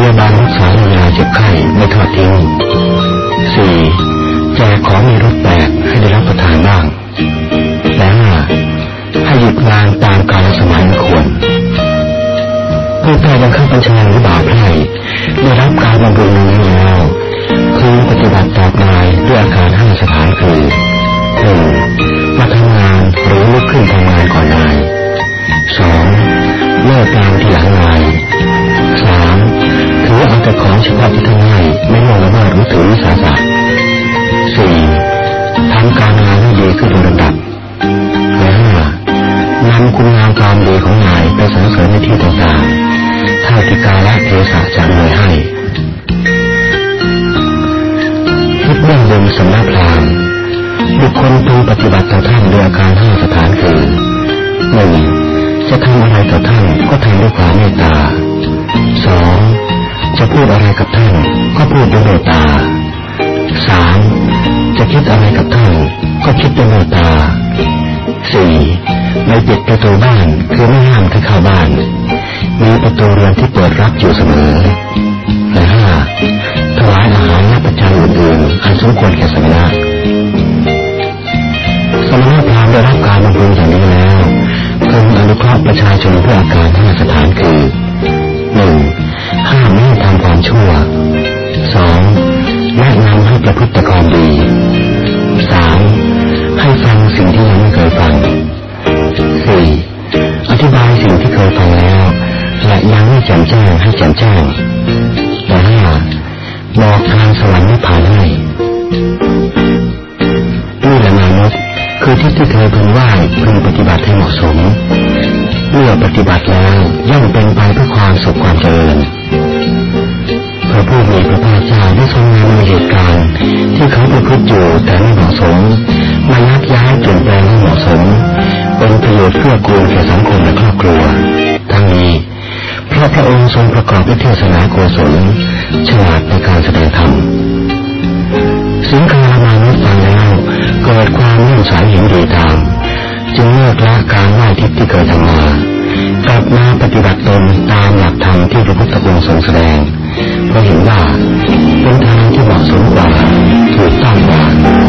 ยพยาบาลรักษายาเจ็บไข้ไม่ทอดทิ้งสี่แจกของมีรสแปลกให้ได้รับประทานบ้างและห้าให้หยุดงานตามกาลสมัยควรผู้ใต้บังคับบัญชาหรือบ่าวไพร่ได้รับการบำรุงนี้แล้วพึงปฏิบัติตอบนายด้วยอาการห้าสถานคือหนึ่งมาทำงานหรือลุกขึ้นทำงานก่อนนายสองเลิกงานที่หลังนาย เอาแต่ของเฉพาะที่ท่านให้ไม่ล่วงละเมิดรือถือวิสาสะสี่ทำการงานให้ดีขึ้นโดยลำดับและห้านำคุณงามความดีของนายไปสรรเสริญในที่ต่างๆเท่าที่กาและเทศะจะหน่วยให้คิดเบื้องบนสำนักพราหมณ์บุคคลพึงปฏิบัติต่อท่านด้วยอาการห้าสถานคือหนึ่งจะทำอะไรต่อท่านก็ทำด้วยความเมตตาสอง จะพูดอะไรกับท่านก็พูดด้วยเมตตาสามจะคิดอะไรกับท่านก็คิดด้วยเมตตาสี่ไม่ปิดประตูบ้านคือไม่ห้ามให้เข้าบ้าน มีประตูเรือนที่เปิดรับอยู่เสมอและห้าถวายอาหารและปัจจัยอื่นๆอันสมควรแก่สมณะสมณพราหมณ์ได้รับการบำรุง คือที่ที่เธอพึงไหว้พึงปฏิบัติให้เหมาะสม เมื่อปฏิบัติแล้วย่อมเป็นไปเพื่อความสุขความเจริญพระผู้มีพระภาคเจ้าได้ทรงนำเหตุการณ์ที่เขาประพฤติอยู่แต่ไม่เหมาะสมมายักย้ายเปลี่ยนแปลงให้เหมาะสม เป็นประโยชน์เพื่อกูลแก่สังคมและครอบครัว ทั้งนี้เพราะพระองค์ทรงประกอบด้วยเทศนาโกศลฉลาดในการแสดงธรรมสิงคารามานุ เกิดความเลื่อมใสเห็นดีตาม จึงเลิกละการไหว้ทิพย์ที่เคยทำมากลับมาปฏิบัติตนตามหลักธรรมที่พระพุทธองค์ทรงแสดงเพราะเห็นว่าเป็นทางที่เหมาะสมกว่าถูกต้องกว่า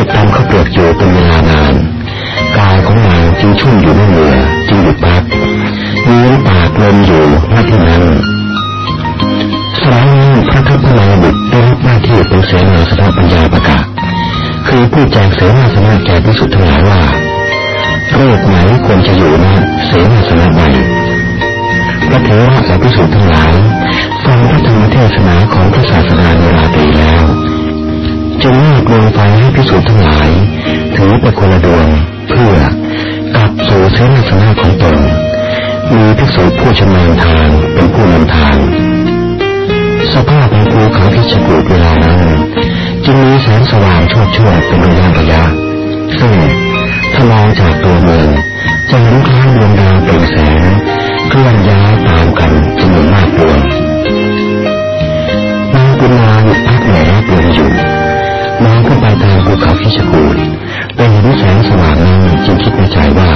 รียบตามข้าเปลือกอยู่เป็นเวลานานกายของนางจึงชุ่มอยู่ด้เหนือจึงหยุดพักเนื้อปากลมอยู่หน้าที่นั้นสมัยนี้พระทัพพลายบุตรได้รับหน้าที่เป็นเสนาสนะปัญญาประกาศคือผู้แจงเสนาสนะแก่พิสุทธิ์ทั้งหลายว่าโรคไหนควรจะอยู่นะเสนาสนะใหม่พระเทวะและพิสุทธิ์ทั้งหลายฟังพระธรรมเทศนาของพระศาสดาเนราตรีแล้ว จงเลิดวงไฟให้พิสูจน์ทั้งหลาย ถือเป็นคนละดวงเพื่อกลับสู่เส้นลักษของตนมีพิสูจน์ผู้ชำนาญทางเป็นผู้นำทาง สภาพของภูเขาที่ฉกุดเวลานั้นจึงมีแสงสว่างชดช่วยเป็นระยะระยะซึ่งถ้ามองจากตัวเมืองจะลุกนคล้ายดวงดาวเป็นแสงเคลื่อนย้ายตามกันจำนวนมากดวง ชกูดได้เห็นแสงสว่างนั้นจึงคิดในใจว่า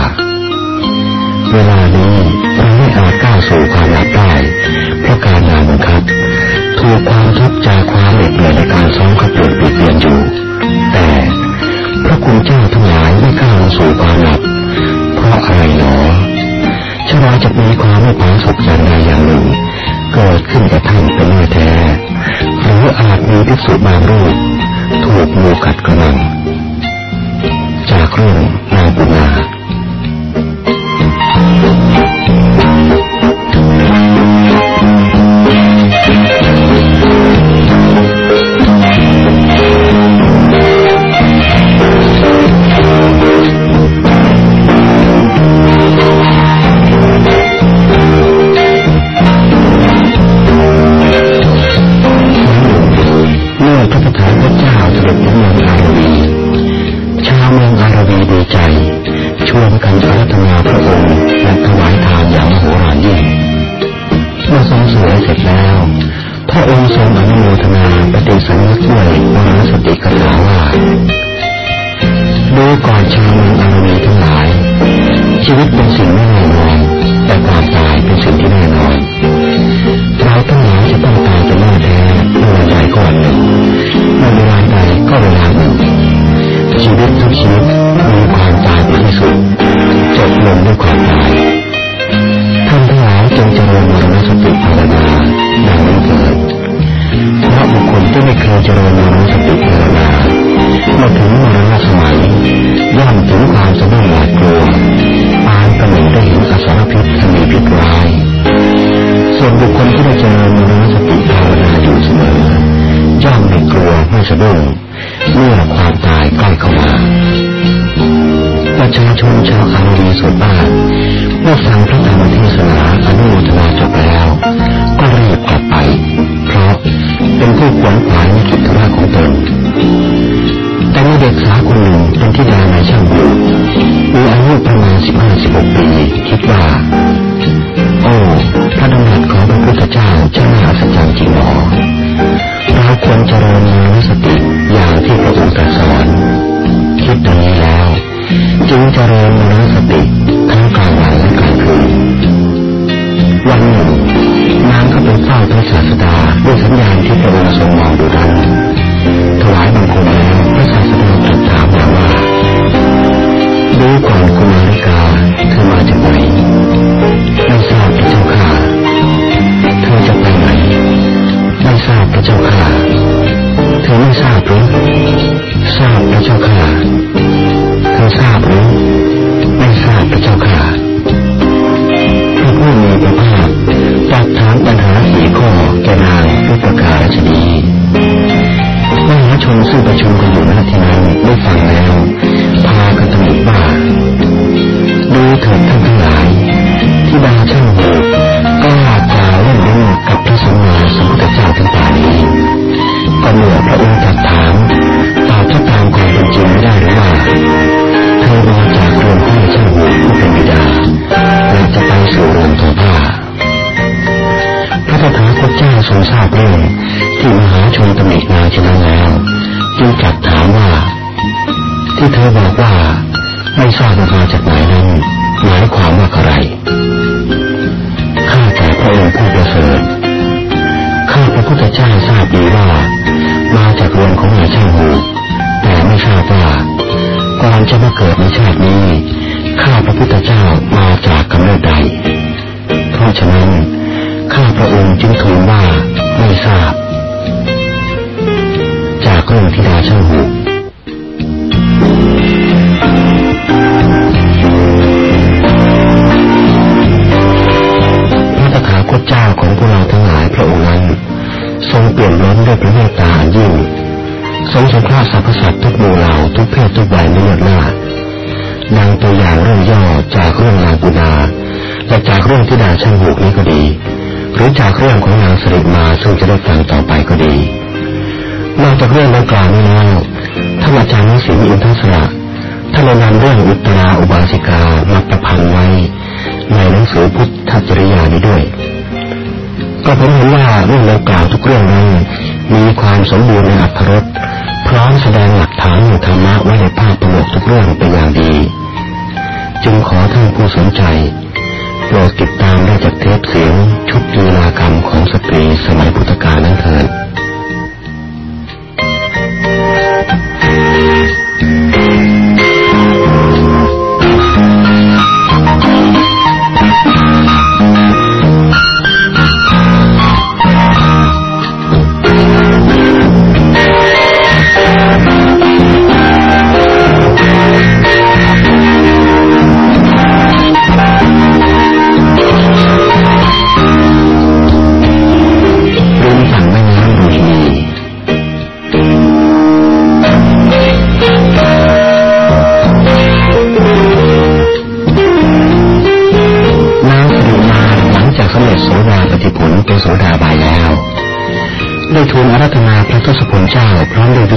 เวลานี้เราไม่อาจก้าวสู่ความลับได้ เพราะการงานบังคับ ถูกความทุกข์จากความเหน็ดเหนื่อยในการซ้อมขับเปลี่ยนเปลี่ยนอยู่ แต่พระคุณเจ้าทั้งหลายไม่ก้าวสู่ความลับ เพราะอะไรหนอชราจะมีความไม่ผาสุกอย่างใดอย่างหนึ่งเกิดขึ้นกับท่านเป็นแน่แท้หรืออาจมีภิกษุบางรูปถูกงูกัดกระนัง takrir nabunah 我问萨 saya 看 จากเรื่องที่ดาช่างหูกนี้ก็ดี หรือจากเรื่องของนางสริมาซึ่งจะได้ฟังต่อไปก็ดีนอกจากเรื่องดังกล่าวนี้แล้วท่านอาจารย์นิสิตอินทศระท่านนำเรื่องอุตราอุบาสิกามาประพันธ์ไว้ ในหนังสือพุทธจริยานี้ด้วย ก็ผมเห็นว่าเรื่องดังกล่าวทุกเรื่องนั้นมีความสมบูรณ์ในอัตรสพร้อมแสดงหลักฐานในธรรมะไว้ในภาพประโยคทุกเรื่องเป็นอย่างดี จึงขอท่านผู้สนใจ โปรดติดตามได้จากเทปเสียงชุดลีลากรรมของสตรีสมัยพุทธกาลนั้นเถิด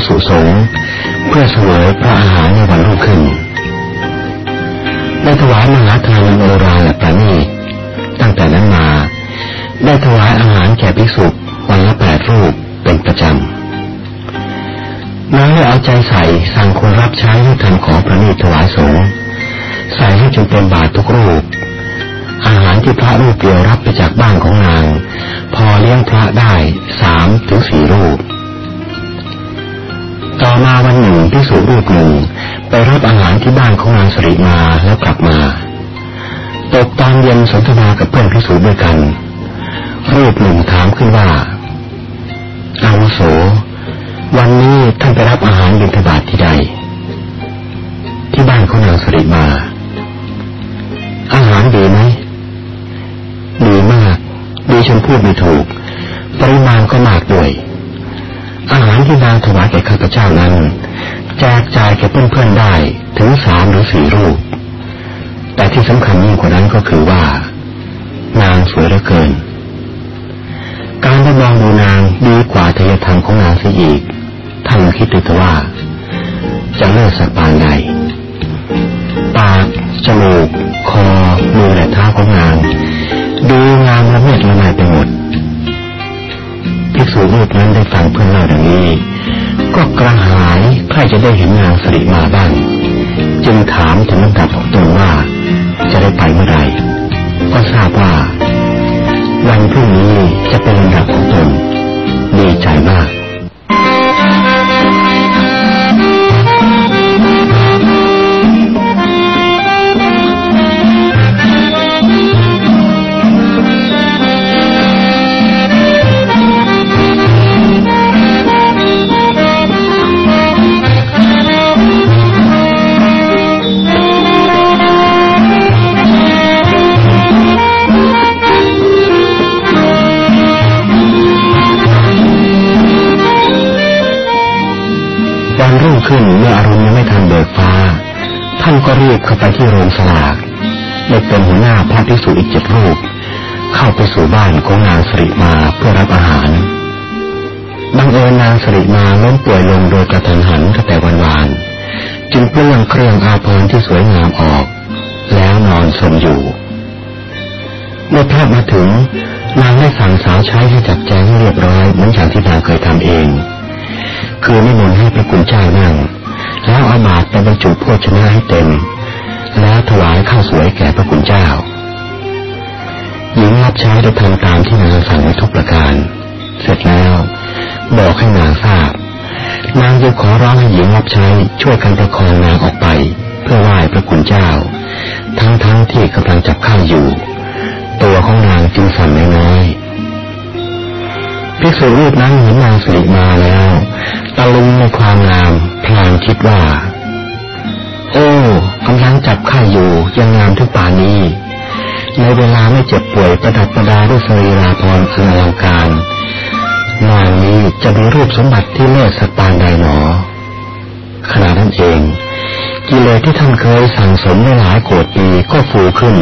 สุสงเพื่อเสวยพระอาหารในวันรุ่งขึ้นได้ถวายมหาทานโอราและปราณีตั้งแต่นั้นมา ได้ถวายอาหารแก่ภิกษุวันละแปดรูปเป็นประจำนางได้เอาใจใส่สั่งคนรับใช้ให้ทำของประณีถวายสงฆ์ใส่ให้จนเป็นบาตรทุกรูป อาหารที่พระรูปเดียวรับไปจากบ้านของนาง พอเลี้ยงพระได้สามถึงสี่รูป มาวันหนึ่งพิสูรูปหนึ่ง ไปรับอาหารที่บ้านของนางสริมาแล้วกลับมา ตกตอนเย็นสนทนากับเพื่อนพิสูจด้วยกัน รูปหนึ่งถามขึ้นว่าอาวุโส วันนี้ท่านไปรับอาานั้น แจกจ่ายแก่เพื่อนๆได้ถึงสามหรือสี่รูป แต่ที่สำคัญยิ่งกว่านั้นก็คือว่า นางสวยเหลือเกิน การได้มองดูนางดีกว่าทยธรรมของนางเสียอีกท่านคิดดูว่า จะเลิศสักปานใดปากจมูกคอมือและเท้าของนางดูงามละเมียดละไมไปหมดภิกษุรูปนั้นได้ฟังเพื่อนเล่าดังนี้ ก็กระหายใครจะได้เห็นนางสริมาบ้าง จึงถามถึงลำดับของตนว่า จะได้ไปเมื่อไรก็ทราบว่า วันพรุ่งนี้จะเป็นลำดับของตนดีใจมาก ขึ้นเมื่ออารมณ์ยังไม่ทันเบิกฟ้า ท่านก็เรีบเข้าไปที่โรงสลากได้เป็นหัวหน้าพระภิกษุอีกเจ็ดรูป เข้าไปสู่บ้านของนางสริมาเพื่อรับอาหารบังเอิญนางสริมาล้มป่วยลงโดยกระทันหันตั้งแต่วันวาน จึงเปลื้องเครื่องอาภรณ์ที่สวยงามออก แล้วนอนสมอยู่เมื่อพระมาถึงนางได้สั่งสาวใช้ให้จัดแจงเรียบร้อยเหมือนอย่างที่นางเคยทำเอง คือนิมนต์ให้พระคุณเจ้านั่ง แล้วอาบาตรไปบรรจุโภชนะให้เต็ม แล้วถวายข้าวสวยแก่พระคุณเจ้าหญิงรับใช้ได้ทำตามที่นางสั่งไว้ทุกประการ เสร็จแล้ว บอกให้นางทราบ นางจึงขอร้องให้หญิงรับใช้ช่วยกันประคองนางออกไป เพื่อไหว้พระคุณเจ้า ทั้งๆทที่กำลังจับข้าวอยู่ ตัวของนางจึงสั่นน้อย ภิกษุรูปนั้นเห็นนางสิริมาแล้วตะลึงในความงามพลางคิดว่า โอ้กำลังจับข้าอยู่ยังงามทุกป่านี้ ในเวลาไม่เจ็บป่วยประดับประดาด้วยสรีราพรอันอลังการนางนี้จะมีรูปสมบัติที่เลิศสตานใดหนอขณะนั้นเอง กิเลสที่ท่านเคยสั่งสมในหลายโกดปีก็ฟูขึ้น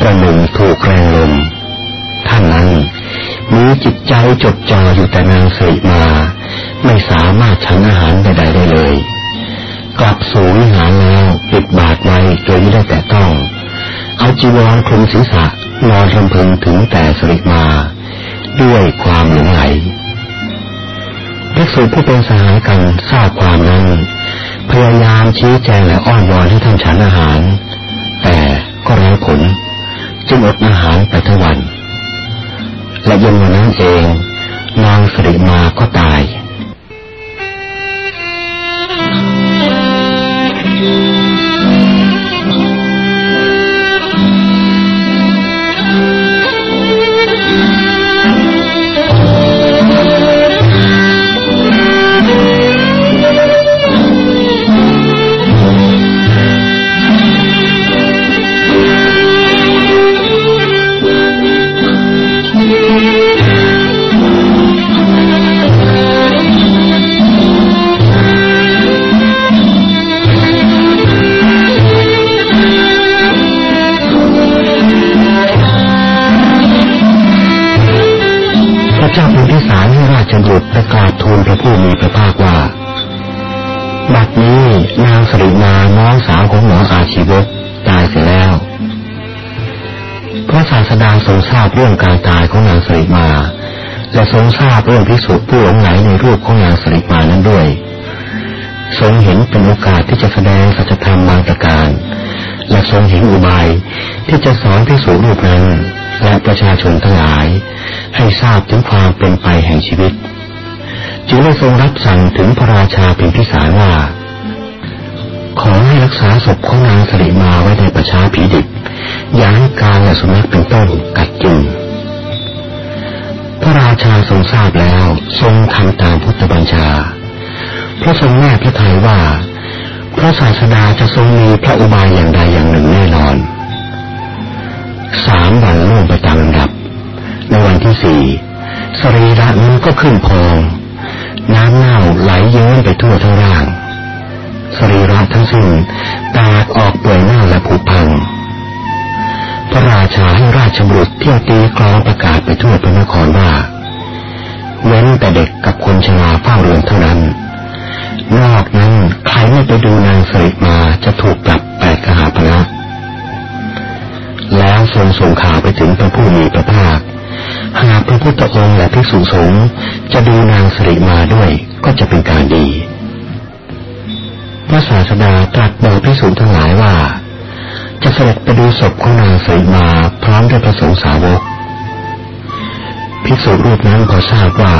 ประหนึ่งถูกแรงลมท่านนั้น มีจิตใจจดจ่ออยู่แต่นางสิมา ไม่สามารถฉันอาหารใดๆได้เลย กลับสู่วิหารแล้วปิดบาทไว้โดยไม่ได้แต่ต้อง เอาจีวรคลุมศีรษะนอนรำพึงถึงแต่สริมา ด้วยความหลงไหลภิกษุผู้เป็นสหายกันทราบความนั้น พยายามชี้แจงและอ้อนวอนให้ท่านฉันอาหาร แต่ก็ไร้ผล จึงอดอาหารไปทั้งวัน และยมวันนั้นเอง นางสริมาก็ตาย ชีวกตายเสียแล้ว พระศาสดาทรงทราบเรื่องการตายของนางสริมาและทรงทราบเรื่องพิสุผู้หลงไหลในรูปของนางสริมานั้นด้วย ทรงเห็นเป็นโอกาสที่จะแสดงสัจธรรมบางประการ และทรงเห็นอุบายที่จะสอนพิสุรูปนั้นและประชาชนทั้งหลาย ให้ทราบถึงความเป็นไปแห่งชีวิต จึงได้ทรงรับสั่งถึงพระราชาเป็นพิสารว่า ขอให้รักษาศพของนางสริมาไว้ในประชาผีดิบอย่าให้การและสุนัขเป็นต้นกัดกินพระราชาทรงทราบแล้วทรงทำตามพุทธบัญชา พระทรงแน่พระทัยว่า พระศาสดาจะทรงมีพระอุบายอย่างใดอย่างหนึ่งแน่นอน สามวันล่วงไปตามลำดับ ในวันที่สี่สรีระนั้นก็ขึ้นพอง น้ำเน่าไหลเยิ้มไปทั่วทั้งร่างสรีระทั้งสิ้นแตกออกเปื่อยเน่าและผุพัง พระราชาให้ราชบุตรเที่ยวตีกลองประกาศไปทั่วพระนครว่าเว้นแต่เด็กกับคนชราเฝ้าเรือนเท่านั้น นอกนั้นใครไม่ไปดูนางสริมาจะถูกปรับแปดกหาพนะแล้วทรงส่งข่าวไปถึงพระผู้มีพระภาค หากพระพุทธองค์และภิกษุสงฆ์จะดูนางสริมาด้วยก็จะเป็นการดี พระศาสดาตรัสบอกพิสูจน์ทั้งหลายว่า จะเสด็จไปดูศพของนางสีมาพร้อมด้วยพระสงฆ์สาวก ภิกษุรูปนั้นพอทราบว่า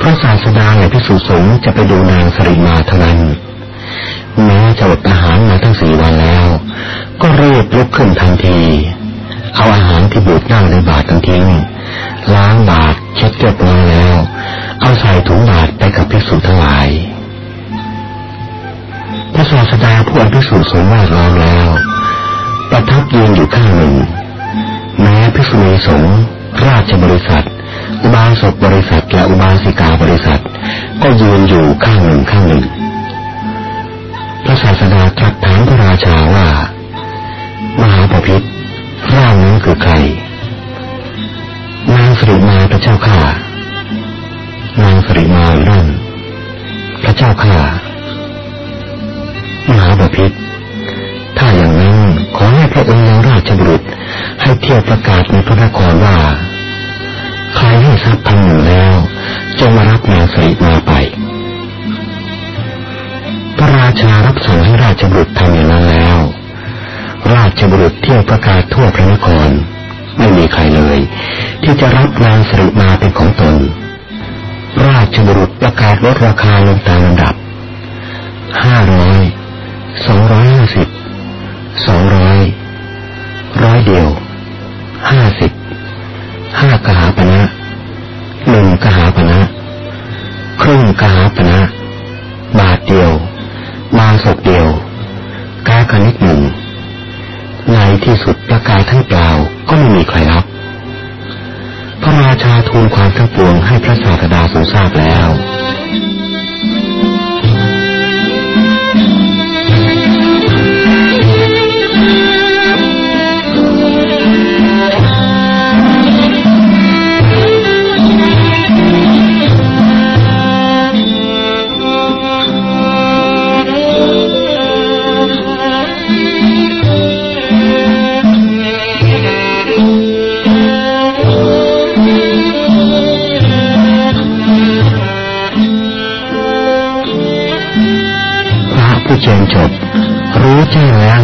พระศาสดาและภิกษุสงฆ์จะไปดูนางสริมาเท่านั้นแม้จะอดอาหารมาทั้งสี่วันแล้ว ก็รีบลุกขึ้นทันที เอาอาหารที่บูดเน่าในบาตรทิ้งล้างบาตรเช็ดเรียบร้อยแล้ว เอาใส่ถุงบาตรไปกับภิกษุทั้งหลายพระศาสดาผู้อภิสุสงฆ์แวดล้อมแล้ว ประทับยืนอยู่ข้างหนึ่ง แม้ภิกษุณีสงฆ์ราชบริษัท อุบาสกบริษัทและอุบาสิกาบริษัท ก็ยืนอยู่ข้างหนึ่งข้างหนึ่งพระศาสดาตรัสถามพระราชาว่า มหาปพิธ ร่างนั้นคือใคร นางสริมาพระเจ้าข้านางสริมานั่นพระเจ้าข้ามหาบพิษถ้าอย่างนั้นขอให้พระองค์ยังราชบุตรให้เที่ยวประกาศในพระนครว่าใครให้ทรัพย์พันหนึ่งแล้วจงมารับนางสริมาไป พระราชารับสั่งให้ราชบุตรทำอย่างนั้นแล้ว ราชบุตรเที่ยวประกาศทั่วพระนคร ไม่มีใครเลย ที่จะรับนางสริมาเป็นของตน ราชบุตรประกาศลดราคาลงตามลำดับห้าร้อยสองร้อยห้าสิบสองร้อยร้อยเดียวห้าสิบห้ากหาปณะหนึ่งกหาปณะครึ่งกหาปณะบาทเดียว มาศกเดียวกาคณิตหนึ่ง ในที่สุดประกาศทั้งเปล่าก็ไม่มีใครรับ พระราชาทูลความทั้งปวงให้พระศาสดาทรงทราบแล้ว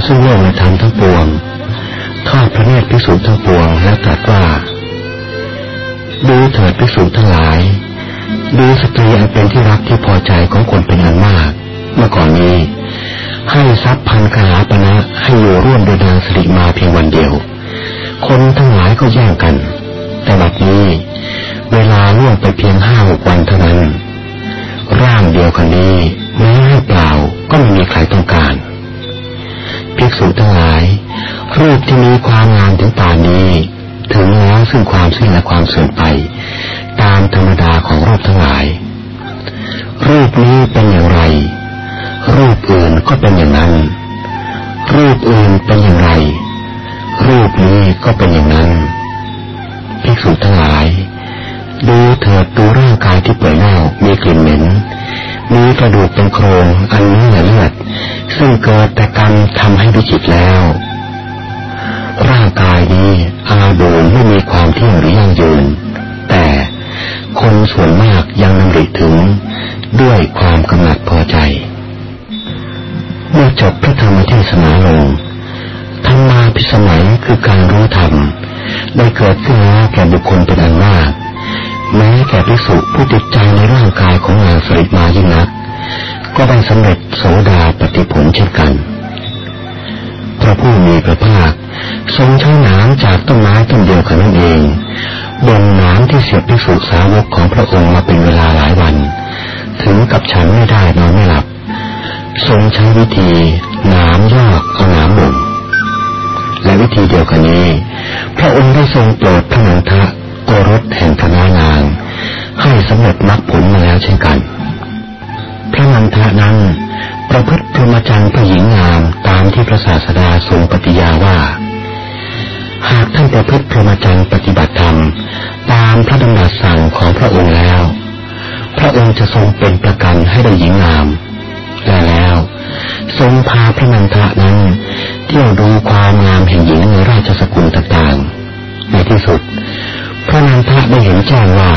ซึ่งโลกในธรรมทั้งปวง ทอดพระเนตรพิสูจน์ทั้งปวงแล้วตรัสว่า ดูเถิดพิสูจน์ทั้งหลาย ดูสตรีอันเป็นที่รักที่พอใจของคนเป็นอันมาก เมื่อก่อนนี้ ให้ทรัพย์พันคาปณะให้อยู่ร่วมโดยนางสิริมาเพียงวันเดียว คนทั้งหลายก็แย่งกัน แต่บัดนี้ เวลาล่วงไปเพียงห้าหกวันเท่านั้น ร่างเดียวกันนี้ แม้แก่ภิกษุผู้ติดใจในร่างกายของนางสริมายิ่งนัก ก็ได้สำเร็จโสดาปฏิผลเช่นกัน พระผู้มีพระภาคทรงใช้น้ำจากต้นไม้ต้นเดียวกันนั่นเองบนน้ำที่เสียบภิกษุสาวกของพระองค์มาเป็นเวลาหลายวัน ถึงกับฉันไม่ได้นอนไม่หลับ ทรงใช้วิธีน้ำยอกเอาน้ำบ่งและวิธีเดียวกันนี้ พระองค์ได้ทรงโปรดพระนันทะ โอรสแห่งคณะนาง ให้สำเร็จมรรคผลมาแล้วเช่นกัน พระนันทานั้น ประพฤติพรหมจรรย์ผู้หญิงงามตามที่พระศาสดาทรงปฏิญาว่า หากท่านประพฤติพรหมจรรย์ปฏิบัติธรรม ตามพระดำรัสสั่งของพระองค์แล้ว พระองค์จะทรงเป็นประกันให้ได้หญิงงามและแล้ว ทรงพาพระนันทะนั้น เที่ยวดูความงามแห่งหญิงในราชสกุลต่างๆ ในที่สุด พระนันทะได้เห็นแจ้งว่า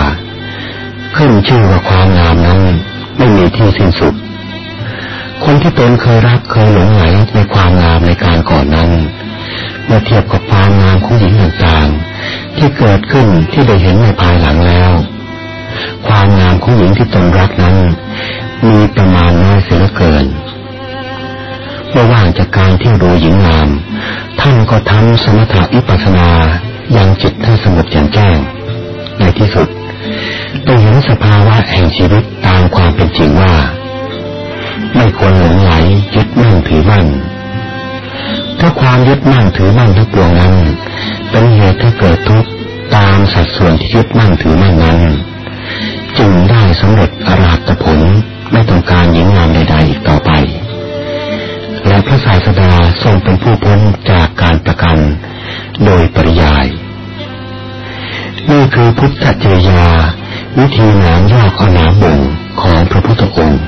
ขึ้นชื่อว่าความงามนั้นไม่มีที่สิ้นสุด คนที่ตนเคยรักเคยหลงไหลในความงามในการก่อนนั้นเมื่อเทียบกับความงามของหญิงต่างๆ ที่เกิดขึ้นที่ได้เห็นในภายหลังแล้ว ความงามของหญิงที่ตนรักนั้น มีประมาณน้อยเสียเกินเมื่อว่างจากการที่ดูหญิงงาม ท่านก็ทำสมถะวิปัสนา ยังจิตให้สงบแจ่มแจ้ง ในที่สุดไปเห็นสภาวะแห่งชีวิตตามความเป็นจริงว่า ไม่ควรหลงไหลยึดมั่นถือมั่นถ้าความยึดมั่นถือมั่นทั้งปวงนั้น เป็นเหตุให้เกิดทุกข์ตามสัดส่วนที่ยึดมั่นถือมั่นนั้น จึงได้สำเร็จอราตผลไม่ต้องการหญิงงามใดๆอีกต่อไป และพระศาสดาทรงเป็นผู้พ้นจากการประกัน โดยปริยา นี่คือพุทธจริยา วิธีหนามยากเอาหนามบ่งของพระพุทธองค์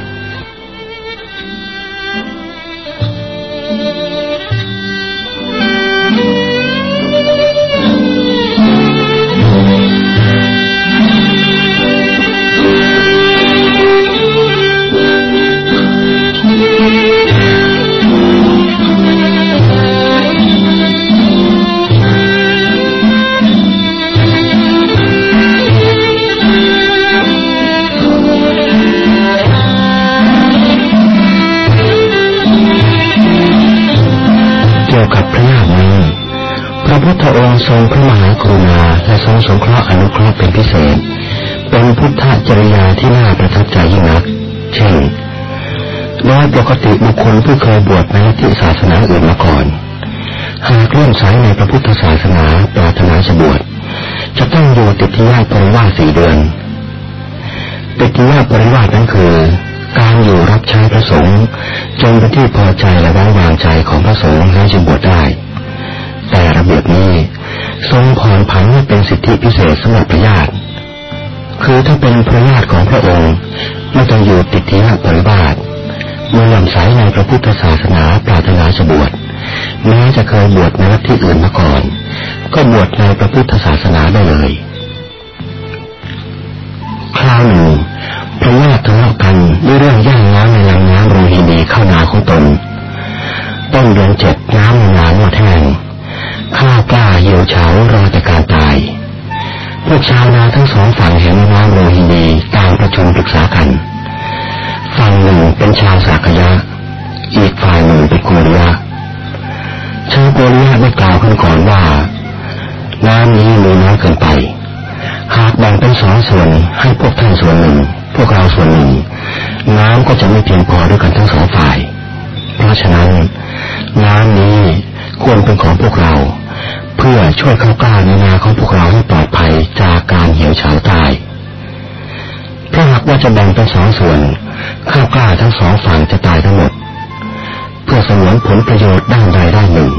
ทรงพระมหากรุณาและทรงสงเคราะห์อนุเคราะห์เป็นพิเศษ เป็นพุทธจริยาที่น่าประทับใจยิ่งนัก เช่นโดยปกติบุคคลผู้เคยบวชในลัทธิศาสนาอื่นมาก่อน หากเลื่อมใสในพระพุทธศาสนาปรารถนาจะบวชจะต้องอยู่ติดที่ญาติปริวาสี่เดือนฏฐิปริวาสนั้นคือ การอยู่รับใช้พระสงฆ์จนเป็นที่พอใจและวางวางใจของพระสงฆ์และจึงบวชได้ แต่ระเบียบนี้ ทรงผ่อนผันให้เป็นสิทธิพิเศษสำหรับพระญาติคือถ้าเป็นพระญาติของพระองค์ไม่ต้องอยู่ติดทีปริวาสเมื่อลำสายในพระพุทธศาสนาปรารถนาจะบวชแม้จะเคยบวชในวัดที่อื่นมาก่อน ก็บวชในพระพุทธศาสนาได้เลย คราวหนึ่งพระญาติทะเลาะกันด้วยเรื่องย่างน้ำในลำน้ำโรฮินีเข้านาของตน เหี่ยวเฉารอแต่การตาย พวกชาวนาทั้งสองฝั่งเห็นน้ำโรฮินีต่างประชุมปรึกษากัน ฝั่งหนึ่งเป็นชาวสากยะ อีกฝ่ายหนึ่งเป็นโกริยะชาวโกริยะได้กล่าวขึ้นก่อนว่า น้ำนี้มีน้อยเกินไป หากแบ่งเป็นสองส่วนให้พวกท่านส่วนหนึ่ง พวกเราส่วนหนึ่ง น้ำก็จะไม่เพียงพอด้วยกันทั้งสองฝ่าย เพราะฉะนั้น น้ำนี้ควรเป็นของพวกเรา เพื่อช่วยเข้ากล้าในนาของพวกเราให้ปลอดภัยจากการเหี่ยวเฉาตายถ้าหากว่าจะแบ่งเป็นสองส่วน ข้าวกล้าทั้งสองฝั่งจะตายทั้งหมด เพื่อสงวนผลประโยชน์ด้านใดด้านหนึ่ง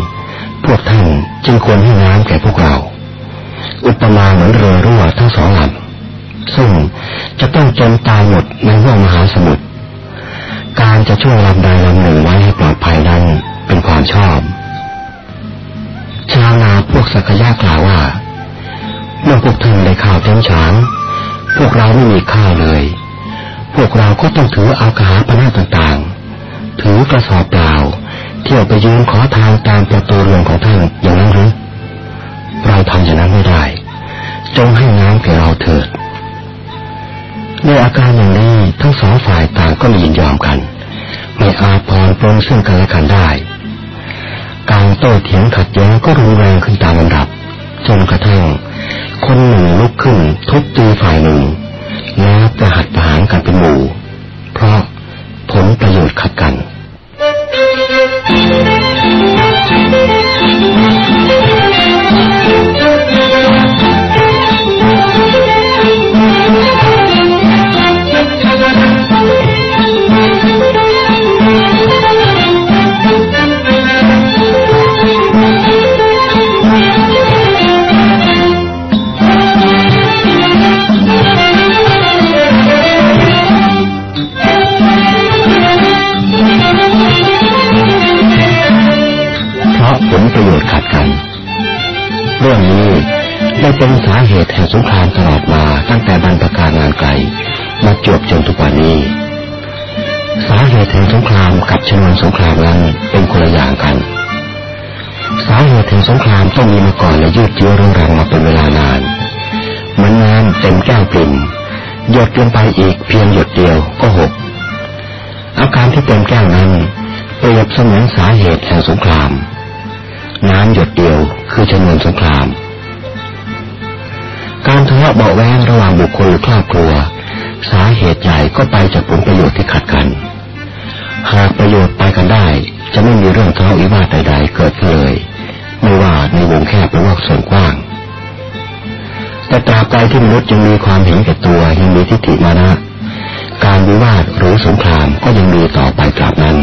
พวกท่านจึงควรให้น้ำแก่พวกเรา อุปมาเหมือนเรือรั่วทั้งสองลำซึ่งจะต้องจมตายหมดในห้วงมหาสมุทรการจะช่วยลำใดลำหนึ่งไว้ให้ปลอดภัยนั้นเป็นความชอบ ชาวนาพวกสักยะกล่าวว่า เมื่อพวกท่านได้ข้าวเต็มฉางพวกเราไม่มีข้าวเลย พวกเราก็ต้องถือเอากระหาต่างๆ ถือกระสอบเปล่า เที่ยวไปยืนขอทางตามประตูเรือนของท่านอย่างนั้นหรือเราทำอย่างนั้นไม่ได้ จงให้น้ำแก่เราเถิดในอาการอย่างนี้ทั้งสองฝ่ายต่างก็ไม่ยินยอมกัน ไม่อาจพรปรนซึ่งกันและกันได้ การโต้เถียงขัดแย้งก็รุนแรงขึ้นตามลำดับ จนกระทั่ง คนหนึ่งลุกขึ้นทุบตีฝ่ายหนึ่ง แล้วประหัตประหารกันเป็นหมู่ เพราะผลประโยชน์ขัดกัน ประโยชน์ขัดกัน เรื่องนี้ได้เป็นสาเหตุแห่งสงครามตลอดมาตั้งแต่บรรพการงานไกลมาจบจนทุกวันนี้ สาเหตุแห่งสงครามกับชนวนสงครามนั้นเป็นคนละอย่างกัน สาเหตุแห่งสงครามต้องมีมาก่อนและยืดเยื้อเรื่องรังมาเป็นเวลานานเหมือนน้ำเต็มแก้วปริ่มหยดลงไปอีกเพียงหยดเดียวก็หกอาการที่เต็มแก้วนั้นเปรียบเสมือนสาเหตุแห่งสงคราม น้ำหยดเดียวคือจำนวนสงคราม การทะเลาะเบาแวงระหว่างบุคคลหรือครอบครัว สาเหตุใหญ่ก็ไปจากผลประโยชน์ที่ขัดกัน หากประโยชน์ไปกันได้ จะไม่มีเรื่องทะเลาะวิวาทใด ๆ เกิดขึ้นเลย ไม่ว่าในวงแคบหรือว่าส่วนกว้าง แต่ตราบใดที่มนุษย์ยังมีความเห็นแก่ตัวยังมีทิฏฐิมานะ การวิวาทหรือสงครามก็ยังมีต่อไปตราบนั้น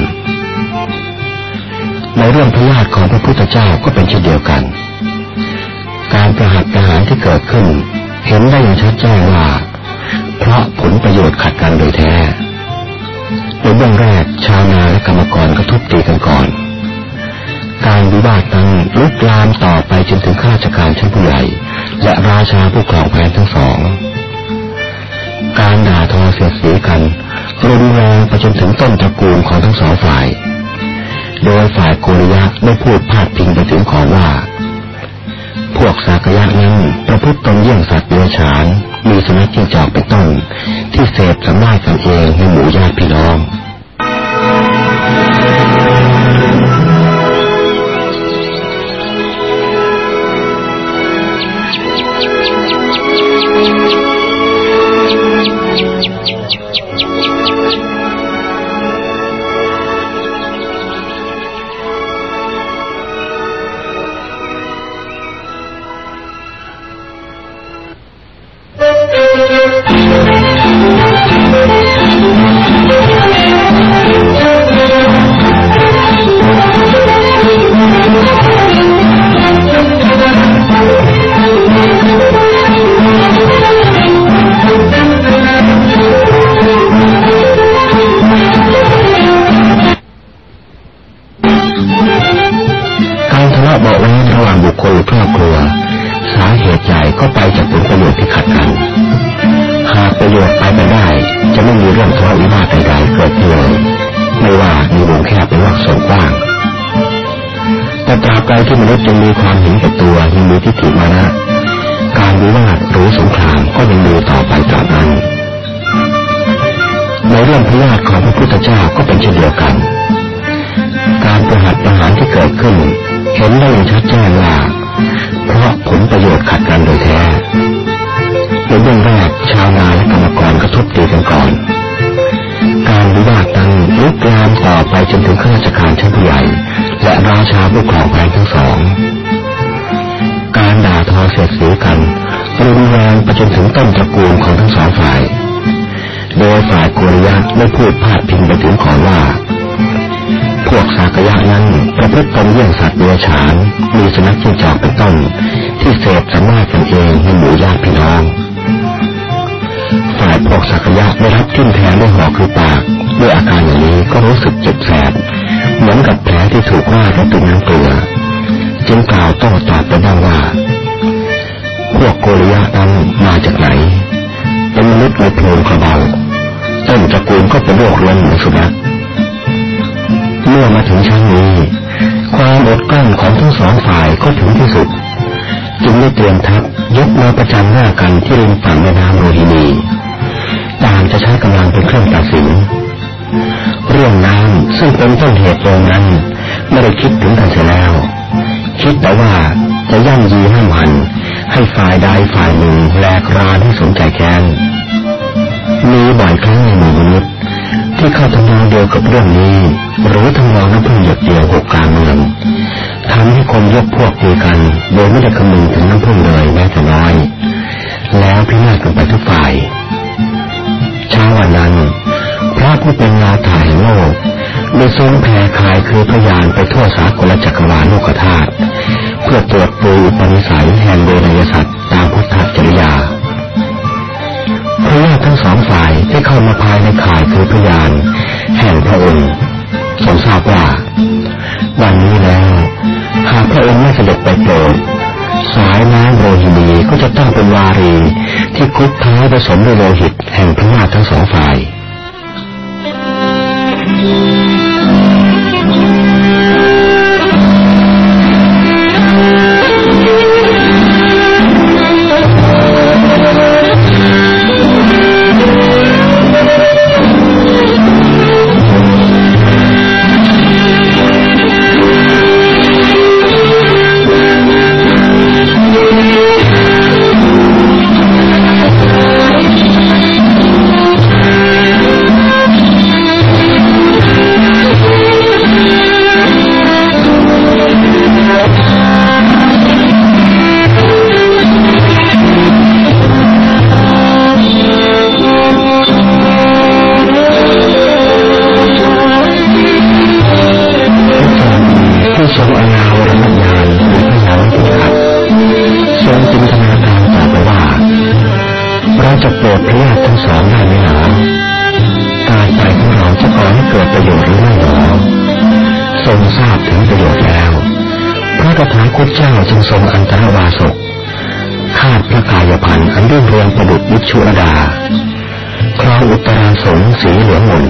ในเรื่องพญาติของพระพุทธเจ้าก็เป็นเช่นเดียวกัน การประหัตประหารที่เกิดขึ้น เห็นได้อย่างชัดแจ้งว่า เพราะผลประโยชน์ขัดกันโดยแท้ในเบื้องแรกชาวนาและกรรมกรก็ทุบตีกันก่อน การวิวาทนั้นลุกลามต่อไปจนถึงข้าราชการชั้นผู้ใหญ่ และราชาผู้ครองแผ่นทั้งสอง การด่าทอเสียดสีกันรุนแรงไปจนถึงต้นตระกูลของทั้งสองฝ่าย โดยฝ่ายโกริยะได้พูดพาดพิงไปถึงขอว่า พวกสากยะนั้นประพฤติตนเยี่ยงสัตว์เดรัจฉาน มีสมัยที่จอกเป็นต้น ที่เสพสำลักกันเองในหมู่ญาติพี่น้อง เช่นเดียวกัน การประหัตประหารที่เกิดขึ้น เห็นได้อย่างชัดแจ้งว่าเพราะผลประโยชน์ขัดกันโดยแท้ในเบื้องแรกชาวนาและกรรมกรกระทบตีกันก่อน การวิวาทนั้นลุกลามต่อไปจนถึงข้าราชการชั้นผู้ใหญ่ และราชาผู้ครองแผ่นทั้งสอง การด่าทอเสียดสีกันรุนแรงไปจนถึงต้นตระกูลของทั้งสองฝ่าย โดยฝ่ายกุริยะได้พูด เยี่ยงสัตว์เดรัจฉานมีสุนัขจิ้งจอกเป็นต้น ที่เสพสามารถกันเองในหมู่ญาติพี่น้อง ฝ่ายพวกสักยะได้รับทิ่มแทงด้วยหอกคือปากด้วยอาการอย่างนี้ก็รู้สึกเจ็บแสบเหมือนกับแผลที่ถูกว่าด้วยตุ่มน้ำเกลือจึงกล่าวโต้ตอบไปบ้างว่า พวกโกริยะนั้นมาจากไหนเป็นมนุษย์ในโพรงกระเบาต้นตระกูลก็เป็นโรคล้มเหมือนสุนัขเมื่อมาถึงชั้นนี้ ความอดกลั้นของทั้งสองฝ่ายก็ถึงที่สุด จึงได้เตรียมทัพยกมาประจันหน้ากันที่ริมฝั่งแม่น้ำโรฮินีตางจะใช้กำลังเป็นเครื่องตัดสิน เรื่องน้ำซึ่งเป็นต้นเหตุตรงนั้นไม่ได้คิดถึงกันเสียแล้ว คิดแต่ว่าจะย่ำยีให้มัน ให้ฝ่ายใดฝ่ายหนึ่งแลกรานให้สนใจแค้นมีบ่อยครั้งในหมู่มนุษย์ ที่เข้าทำนองเดียวกับเรื่องนี้ หรือทำนองน้ำพึ่งหยดเดียวหกกางเมืองทำให้คนยกพวกคุยกัน โดยไม่ได้คำนึงถึงน้ำพึ่งเลยแม้แต่น้อย แล้วพินาศกันไปทุกฝ่ายเช้าวันนั้น พระผู้เป็นราถ่ายแห่งโลกได้ทรงแผ่คายคือพยานไปทั่วสากลจักรวาลโลกธาตุเพื่อตรวจปูปนิสัยแห่งเดรัยสัตว์ตามพุทธจริยา พทั้งสองฝ่ายที่เข้ามาภายในข่ายคือพยาน แห่งพระองค์ทรงทราบว่า วันนี้แล้วหากพระองค์ไม่เสด็จไปโปรดสายน้ำโรฮินีก็จะต้องเป็นวารีที่คุกท้ายผสมด้วยโลหิตแห่งพระญาติทั้งสองฝ่าย เจ้าจึงทรงอันตรวาสกคาดพระกายพันธ์อันรุ่งเรืองประดุจวิชุรดา ครองอุตราสงสีเหลืองมน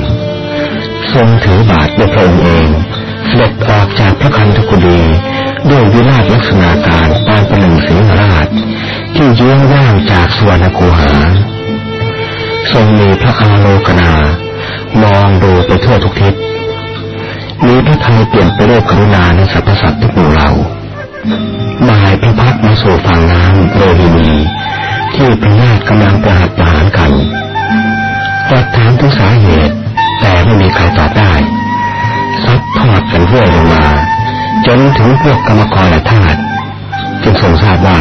ทรงถือบาทด้วยพระองค์เองเสด็จออกจากพระคันธกุฎีด้วยวิราชลักษณะการปานประหนึ่งสิงราช ที่เยื้องว่างจากสวรรคูหา ทรงมีพระอาโลกนา มองดูไปทั่วทุกทิศมีพระทัยเปลี่ยนไปด้วยกรุณาในสรรพสัตว์ทุกหมู่เหล่า บายพระพักมาสู่ฝั่งน้ำโรฮินีที่พระญาติกำลังประหัตประหารกันตรัสถามทุกสาเหตุ แต่ไม่มีใครตอบได้ซัดทอดกันเรื่อยลงมา จนถึงพวกกรรมกรและทาสจึงทรงทราบว่า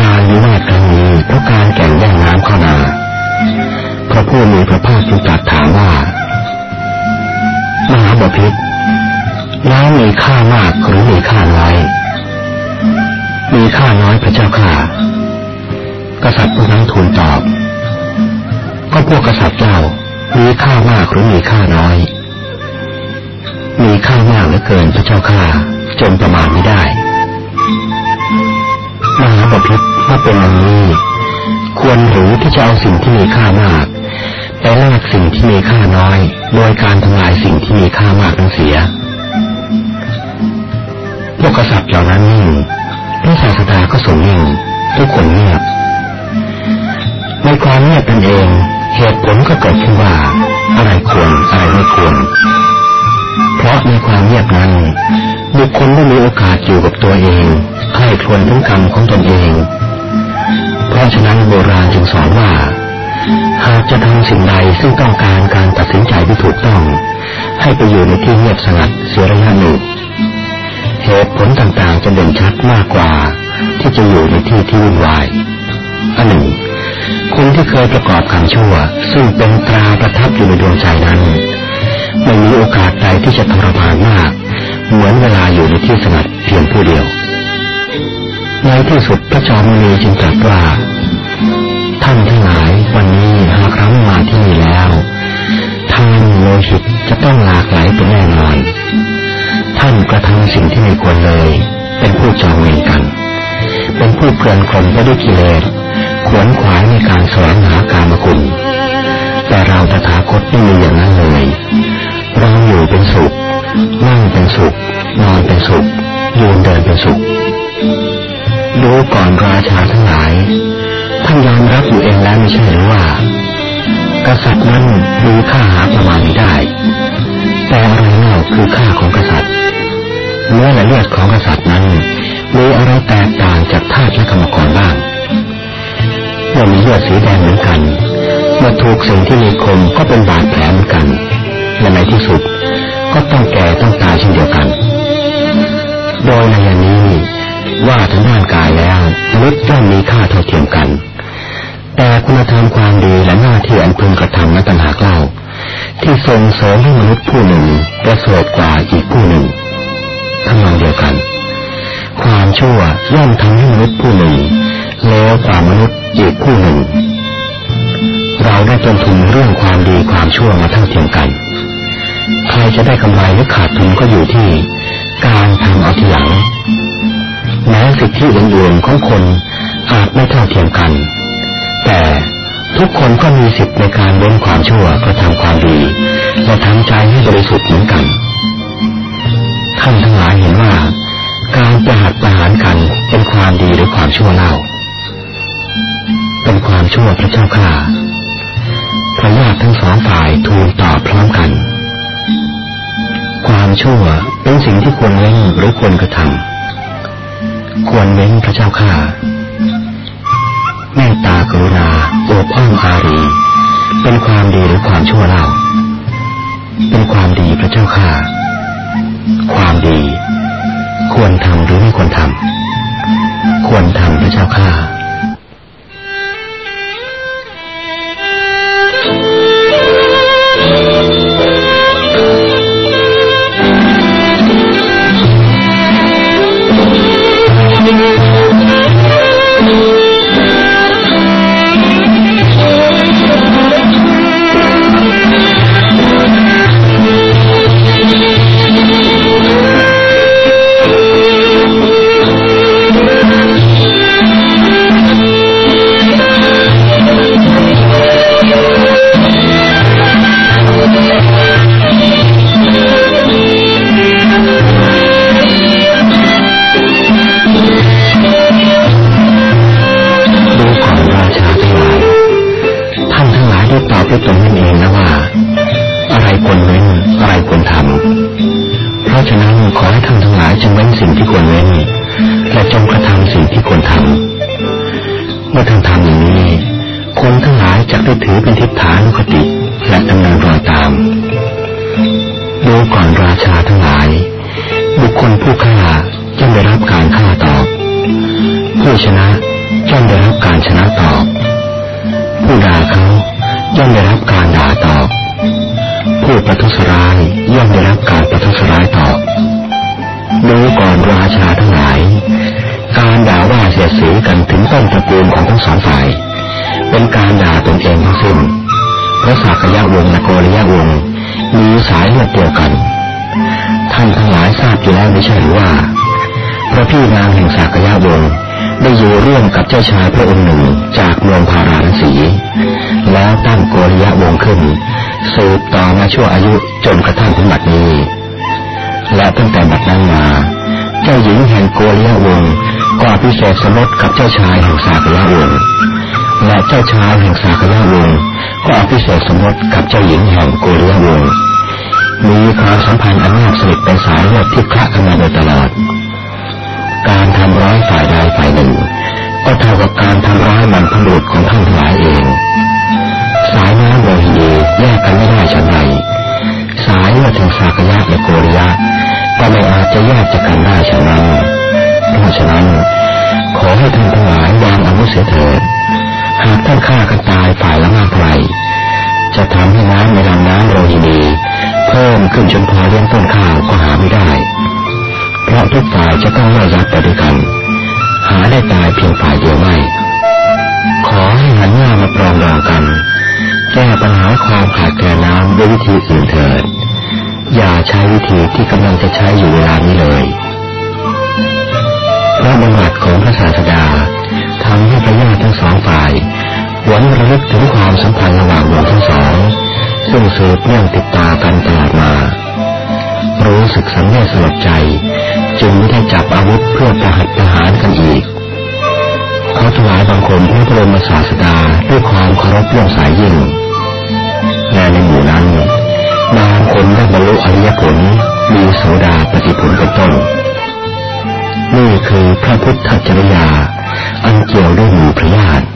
การวิวาทครั้งนี้เพราะการแข่งแย่งน้ำเข้านาพระผู้มีพระภาคจึงตรัสถามว่ามหาบพิตร น้ำมีค่ามากหรือมีค่าน้อย มีค่าน้อยพระเจ้าค่ะ กษัตริย์ผู้นั้นทูลตอบ ก็พวกกษัตริย์เจ้า มีค่ามากหรือมีค่าน้อย มีค่ามากเหลือเกินพระเจ้าค่ะจนประมาณไม่ได้ มหาบพิตรถ้าเป็นอย่างนี้ ควรหรือที่จะเอาสิ่งที่มีค่ามากไปแลกสิ่งที่มีค่าน้อย โดยการทำลายสิ่งที่มีค่ามากนั้นเสีย กกษัตริย์เหล่านั้นนิ่งพระศาสดาก็ทรงนิ่งทุกคนเงียบ ในความเงียบนั่นเอง เหตุผลก็เกิดขึ้นว่า อะไรควรอะไรไม่ควร เพราะในความเงียบนั้นบุคคลได้มีโอกาสอยู่กับตัวเองใคร่ครวญถึงกรรมของตนเอง เพราะฉะนั้นโบราณจึงสอนว่า หากจะทำสิ่งใดซึ่งต้องการการตัดสินใจที่ถูกต้อง ให้ไปอยู่ในที่เงียบสงัดเสียระยะหนึ่ง เหตุผลต่างๆจะเด่นชัดมากกว่า ที่จะอยู่ในที่ที่วุ่นวายอันหนึ่งคนที่เคยประกอบกรรมชั่ว ซึ่งเป็นตราประทับอยู่ในดวงใจนั้นไม่มีโอกาสใดที่จะทรมานมาก เหมือนเวลาอยู่ในที่สงัดเพียงผู้เดียว ในที่สุดพระจอมมีจึงตรัสว่า ท่านทั้งหลายวันนี้หากเรามาที่นี่แล้วทานโลหิตจะต้องหลากไหลเป็นแน่นอน ท่านกระทำสิ่งที่ไม่ควรเลย เป็นผู้จองเวรกัน เป็นผู้เกลื่อนกลมไปด้วยกิเลสขวนขวายในการแสวงหาการมคุณ แต่เราตถาคตไม่มีอย่างนั้นเลย เราอยู่เป็นสุข นั่งเป็นสุข นอนเป็นสุขยืนเดินเป็นสุขดูก่อนราชาทั้งหลาย ท่านยอมรับอยู่เองแล้วไม่ใช่หรือว่า กษัตริย์นั้นมีค่าหาประมาณไม่ได้ แต่อะไรเล่าคือค่าของกษัตริย์เนื้อและเลือดของกษัตริย์นั้นมีอะไรแตกต่างจากทาสและกรรมกรบ้างเมื่อมีเลือดสีแดงเหมือนกันเมื่อถูกสิ่งที่มีคมก็เป็นบาดแผลเหมือนกันและในที่สุดก็ต้องแก่ต้องตายเช่นเดียวกัน โดยในยานี้ว่าทั้งด้านกายแล้วมนุษย์ย่อมมีค่าเท่าเทียมกัน แต่คุณธรรมความดีและหน้าที่อันพึงกระทำนั้นต่างหากเล่า ที่ทรงเสริมให้มนุษย์ผู้หนึ่งประเสริฐกว่าอีกผู้หนึ่งทำนองเดียวกัน ความชั่วย่อมทำให้มนุษย์ผู้หนึ่งเลวกว่ามนุษย์อีกผู้หนึ่ง เราได้ต้นทุนเรื่องความดีความชั่วมาเท่าเทียมกัน ใครจะได้กำไรหรือขาดทุนก็อยู่ที่ การทำเอาทีหลังแม้สิทธิอื่นๆของคนอาจไม่เท่าเทียมกัน แต่ ทุกคนก็มีสิทธิ์ในการเว้นความชั่วกระทำความดีและทำใจให้บริสุทธิ์เหมือนกัน ท่านทั้งหลายเห็นว่า การประหัตประหารกันเป็นความดีหรือความชั่วเล่า เป็นความชั่วพระเจ้าข้าพระญาติทั้งสองฝ่ายทูลตอบพร้อมกัน ความชั่วเป็นสิ่งที่ควรเว้นหรือควรกระทำควรเว้นพระเจ้าข้า แม่ตากรุณาโอบอ้อมอารี เป็นความดีหรือความชั่วเล่า เป็นความดีพระเจ้าข้าความดี ควรทำหรือไม่ควรทำควรทำพระเพุทธานุคติและดำเนินรอยตามดูก่อนราชาทั้งหลาย บุคคลผู้ฆ่าจะได้รับการฆ่าตอบ ผู้ชนะย่อมได้รับการชนะตอบ ผู้ด่าเขาย่อมได้รับการด่าตอบ ผู้ประทุษร้ายย่อมได้รับการประทุษร้ายตอบดูก่อนราชาทั้งหลาย การด่าว่าเสียสีกันถึงต้นตระกูลของทั้งสองฝ่าย เป็นการด่าตนเองทั้งสิ้นพระสากยะวงและโกริยะวงศ์มีสายเลือดเดียวกัน ท่านทั้งหลายทราบอยู่แล้วไม่ใช่หรือว่า พระพี่นางแห่งสากยะวงศ์ได้อยู่ร่วมกับเจ้าชายพระองค์หนึ่งจากเมืองพาราณสี แล้วตั้งโกริยะวงศ์ขึ้นสืบต่อมาชั่วอายุจนกระทั่งถึงบัดนี้ และตั้งแต่บัดนั้นมา เจ้าหญิงแห่งโกริยะวงศ์ก็พิเศษสมรสกับเจ้าชายแห่งสากยะวงศ์ และเจ้าชายแห่งสากยะวงศ์ก็พิเศษสมรสกับเจ้าหญิงแห่งโกเลียวงศ์มีความสัมพันธ์อันแนบสนิทเป็นสายเลือดที่คละกันมาโดยตลอด การทำร้ายฝ่ายใดฝ่ายหนึ่ง ก็เท่ากับการทำร้ายมันพบุรุษของท่านทั้งหลายเอง สายน้ำโลหิตแยกกันไม่ได้ฉันไรสายเลือดแห่งสากยะและโกริยะก็ไม่อาจจะแยกจากกันได้ฉะนั้นเพราะฉะนั้น ขอให้ท่านทั้งหลายวางอาวุธเสียเถิด หากท่านฆ่ากันตายฝ่ายละมากไรจะทำให้น้ำในลำน้ำโรฮินีเพิ่มขึ้นจนพอเลี้ยงต้นข้าวก็หาไม่ได้ เพราะทุกฝ่ายจะต้องไล่ยัดไปด้วยกัน หาได้ตายเพียงฝ่ายเดียวไม่ ขอให้หันหน้ามาปรองดองกัน แก้ปัญหาความขาดแคลนน้ำด้วยวิธีอื่นเถิด อย่าใช้วิธีที่กำลังจะใช้อยู่เวลานี้เลย พระบัญญัติของพระศาสดาทำให้พระญาติทั้งสองฝ่ายหวนระลึกถึงความสัมพันธ์ระหว่างวงทั้งสอง ซึ่งสืบเนื่องติดตากันตลอดมา รู้สึกสังเวชสลดใจ จึงไม่ได้จับอาวุธเพื่อประหัตประหารกันอีกเขาถวายบังคมพระบรมศาสดาด้วยความเคารพเลื่อมสายยิ่งแในหมู่นั้นบางคนได้บรรลุอริยผลมีโสดาปฏิผลเป็นต้น นี่คือพระพุทธจริยา อันเกี่ยวด้วยหมู่พระญาติ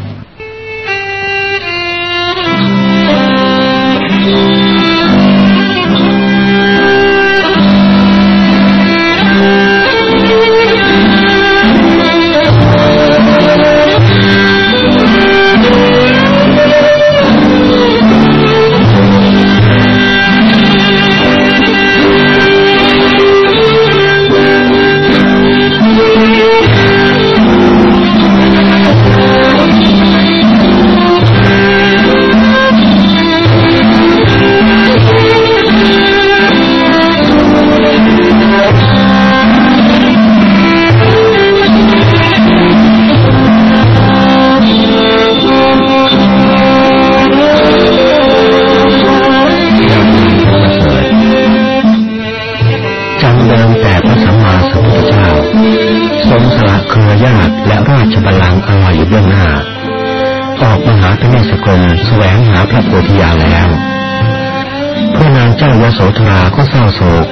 เจ้ายโสธราก็เศร้าโศก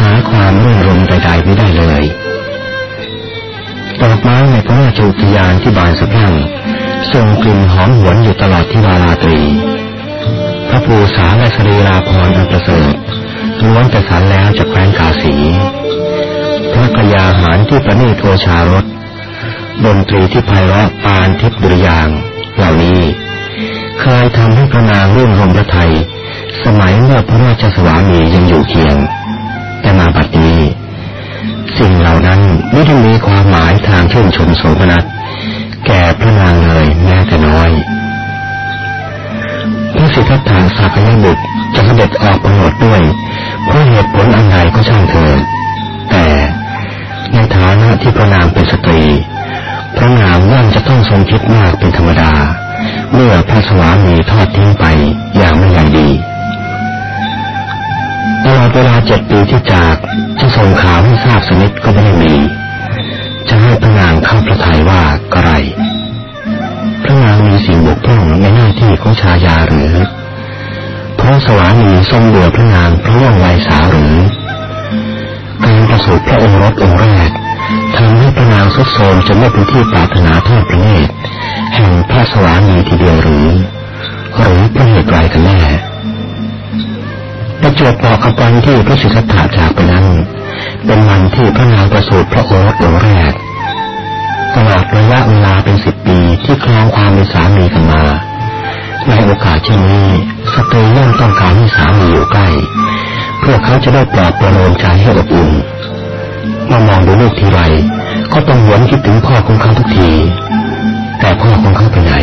หาความเรื่นรมใดๆไม่ได้เลยดอกไม้ในพระราชอุทยานที่บานสะพรั่งส่งกลิ่นหอมหวนอยู่ตลอดที่วาราตรี พระภูษาและสรีราพรอันประเสริฐล้วนแต่สานแล้วจากแคว้นกาสีพระกยาหารที่ประณีตโอชารสดนตรีที่ไพเราะปานทิพย์ดุริยางเหล่านี้ เคยทำให้พระนางรื่องรมพระไทย สมัยเมื่อพระราชสวามียังอยู่เคียง แต่มาบัดนี้สิ่งเหล่านั้นไม่ได้มีความหมายทางชื่นชมโสมนัสแก่พระนางเลยแม้แต่น้อยพระสิทธัตถะสักยบุตรจะเสด็จออกประโยชน์ด้วยเพราะเหตุผลอันใดก็ช่างเถิดแต่ในฐานะที่พระนางเป็นสตรี พระนางย่อมจะต้องทรงคิดมากเป็นธรรมดา เมื่อพระสวามีทอดทิ้งไปอย่างไม่ยังดี ตลอดเวลาเจ็ดปีที่จากจะส่งข่าวให้ทราบสนิทก็ไม่ได้มี จะให้พระนางเข้าพระทัยว่ากระไรพระนางมีสิ่งบกพร่องในหน้าที่ของชายาหรือ เพราะสวามีทรงเบื่อพระนางเพราะว่างวัยสาหรือการประสูติพระองค์รถองค์แรกทำให้พระนางสุดโทมจนไม่เป็นที่ปรารถนาทอดพระเนตรแห่งพระสวามีทีเดียวหรือหรือเพระเหตุไรกันแน่ ประจวบเหมาะกับวันที่พระสิทธัตถะจากไปนั้น เป็นวันที่พระนางประสูติพระโอรสองค์แรกตลอดระยะเวลาเป็นสิบปีที่คลองความเป็นสามีกันมา ในโอกาสเช่นนี้สตรีย่อมต้องการให้สามีอยู่ใกล้ เพื่อเขาจะได้ปลอบประโลมใจให้อบอุ่นมามองดูลูกทีไรก็ต้องหวนคิดถึงพ่อของเขาทุกที แต่พ่อของเขาไปไหน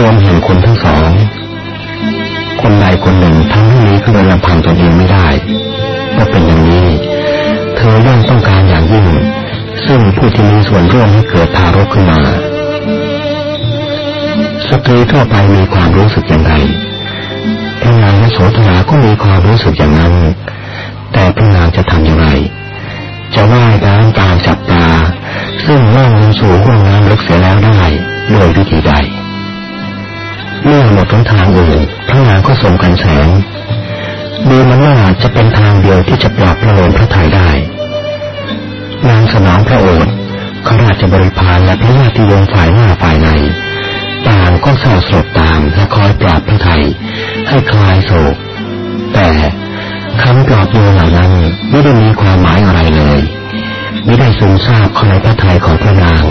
รวมแห่งคนทั้งสอง คนใดคนหนึ่งทำให้นี้ขึ้นโดยลำพังตนเองไม่ได้เมื่อเป็นอย่างนี้ เธอย่อมต้องการอย่างยิ่ง ซึ่งผู้ที่มีส่วนร่วมให้เกิดทารกขึ้นมาสตรีทั่วไปมีความรู้สึกอย่างไรพระนางโสธราก็มีความรู้สึกอย่างนั้น แต่พระนางจะทำอย่างไร จะว่ายน้ำตามจับปลาซึ่งล่องลงสู่ห้วงน้ำลึกเสียแล้วได้โดยวิธีใด เมื่อหมดททางอื่นพระนางก็ส่งกันแสงดูมันว่าจะเป็นทางเดียวที่จะปลอบประโลมพระไทยได้ นางสนองพระโอษฐ์ข้าราชบริพารและพระญาติวงฝ่ายหน้าฝ่ายในต่างก็เศร้าสลดตามและคอยปลอบพระไทยให้คลายโศก แต่คำปลอบโยนเหล่านั้นไม่ได้มีความหมายอะไรเลยไม่ได้ซึมซาบเข้าในพระทัยของพระนาง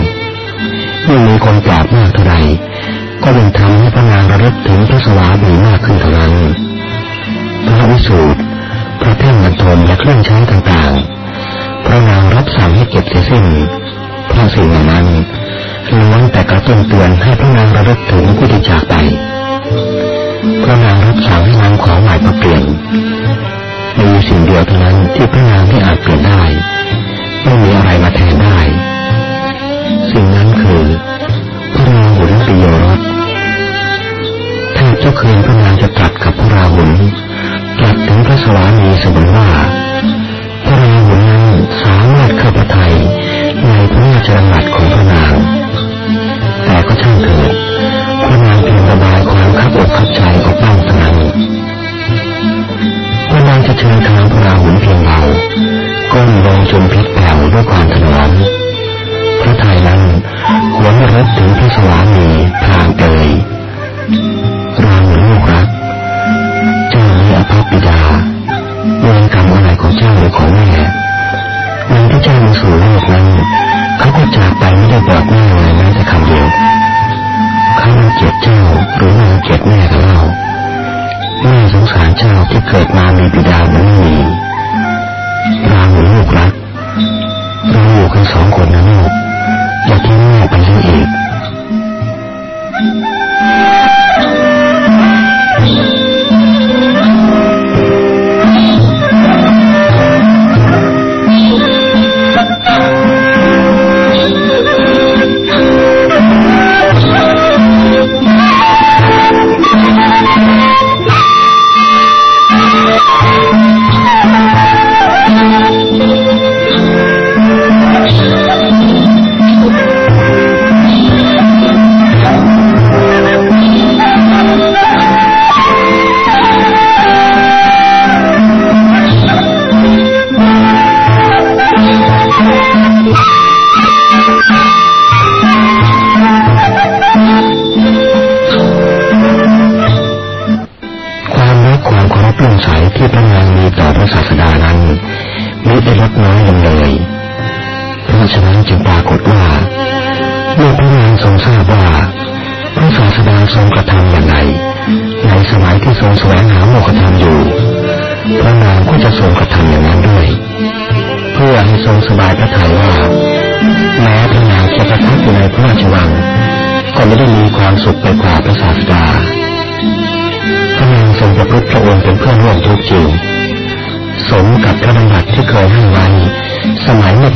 เมื่อมีคนปลอบมากเท่าไร ก็ยิ่งทำให้พระนางระลึกถึงพระสวามีมากขึ้นเท่านั้นพระวิสูตรพระแท่งบรรทมและเครื่องใช้ต่างๆ พระนางรับสั่งให้เก็บเสียสิ้นเพราะสิ่งเหล่านั้นล้วนแต่กระตุ้นเตือนให้พระนางระลึกถึงผู้ที่จากไป พระนางรับสั่งให้นำของใหม่มาเปลี่ยนมีสิ่งเดียวเท่านั้นที่พระนางไม่อาจเปลี่ยนได้ ไม่มีอะไรมาแทนได้ สิ่งนั้นคือ แทบเจ้าคืนพระนางจะตรัสกับพระราหุลตรัสถึงพระสวามีเสมอว่าพระราหุลนั้นสามารถเข้าพระทัยในพระราชดำรัสของพระนาง แต่ก็ช่างเถิดพระนางเพียงระบายความขับอกขับใจออกบ้างเท่านั้นพระนางจะเชิญทางพระราหุลเพียงเบาก้มลงจนพิษแผ่วด้วยความถนอมพระไทยนั้นหวนระลึกถึงพระสวามีพราง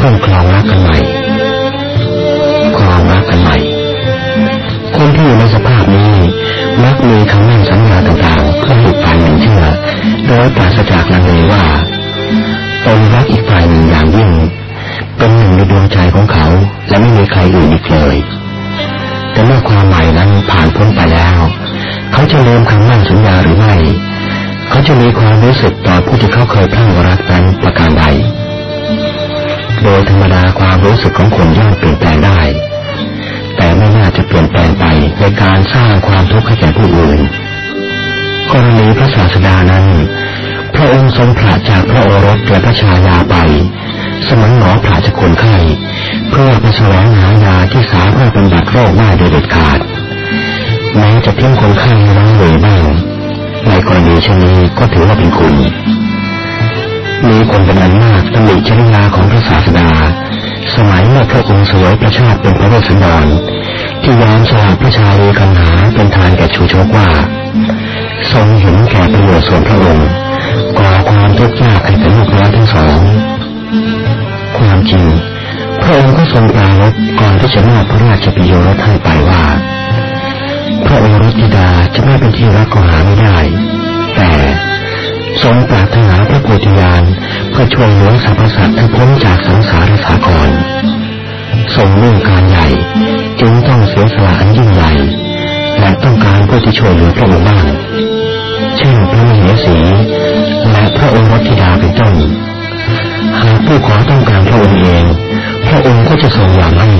คล่อคลองรักกันใหม่ รู้สึกของคนย่อมเปลี่ยนแปลงได้ แต่ไม่น่าจะเปลี่ยนแปลงไปในการสร้างความทุกข์ให้แก่ผู้อื่นกรณีพระศาสดานั้น พระองค์ทรงผลาจากพระโอรสและพระชายาไป สมัยหมอผลาจากคนไข้เพื่อไปแสวงหายาที่สามารถบำบัดโรคได้โดยเด็ดขาดแม้จะเพียงคนไข้ร้างเลยบ้าง ในกรณีเช่นนี้ก็ถือว่าเป็นคุณมีคนเป็นอันมากตำหนิชริยาของพระศาสดา สมัยเมื่อพระองค์สวยประชาติเป็นพระเวสสันดรที่ยอมสละพระชาลีกันหาเป็นทานแก่ชูชกว่า ทรงเห็นแก่ประโยชน์ส่วนพระองค์ก่อความทุกข์ยากให้แก่ลูกน้อยทั้งสอง ความจริงพระองค์ก็ทรงปรารบก่อนที่จะมอบพระราชปิโยรสให้ไปว่า พระโอรสธิดาจะไม่เป็นที่รักก็หาไม่ได้ แต่ทรงปรารถนาพระโพธิญาณ เพื่อช่วยหลือสรรพสัตว์ให้พ้นจากสังสารสากรทรงมุ่องการใหญ่จึงต้องเสียสละอันยิ่งใหญ่และต้องการผู้ที่ช่วยเหลือพระองค์บ้างเช่นพระมเหสีและพระองค์รธิดาเป็นต้นหากผู้ขอต้องการพระองค์เอง พระองค์ก็จะทรงยอมให้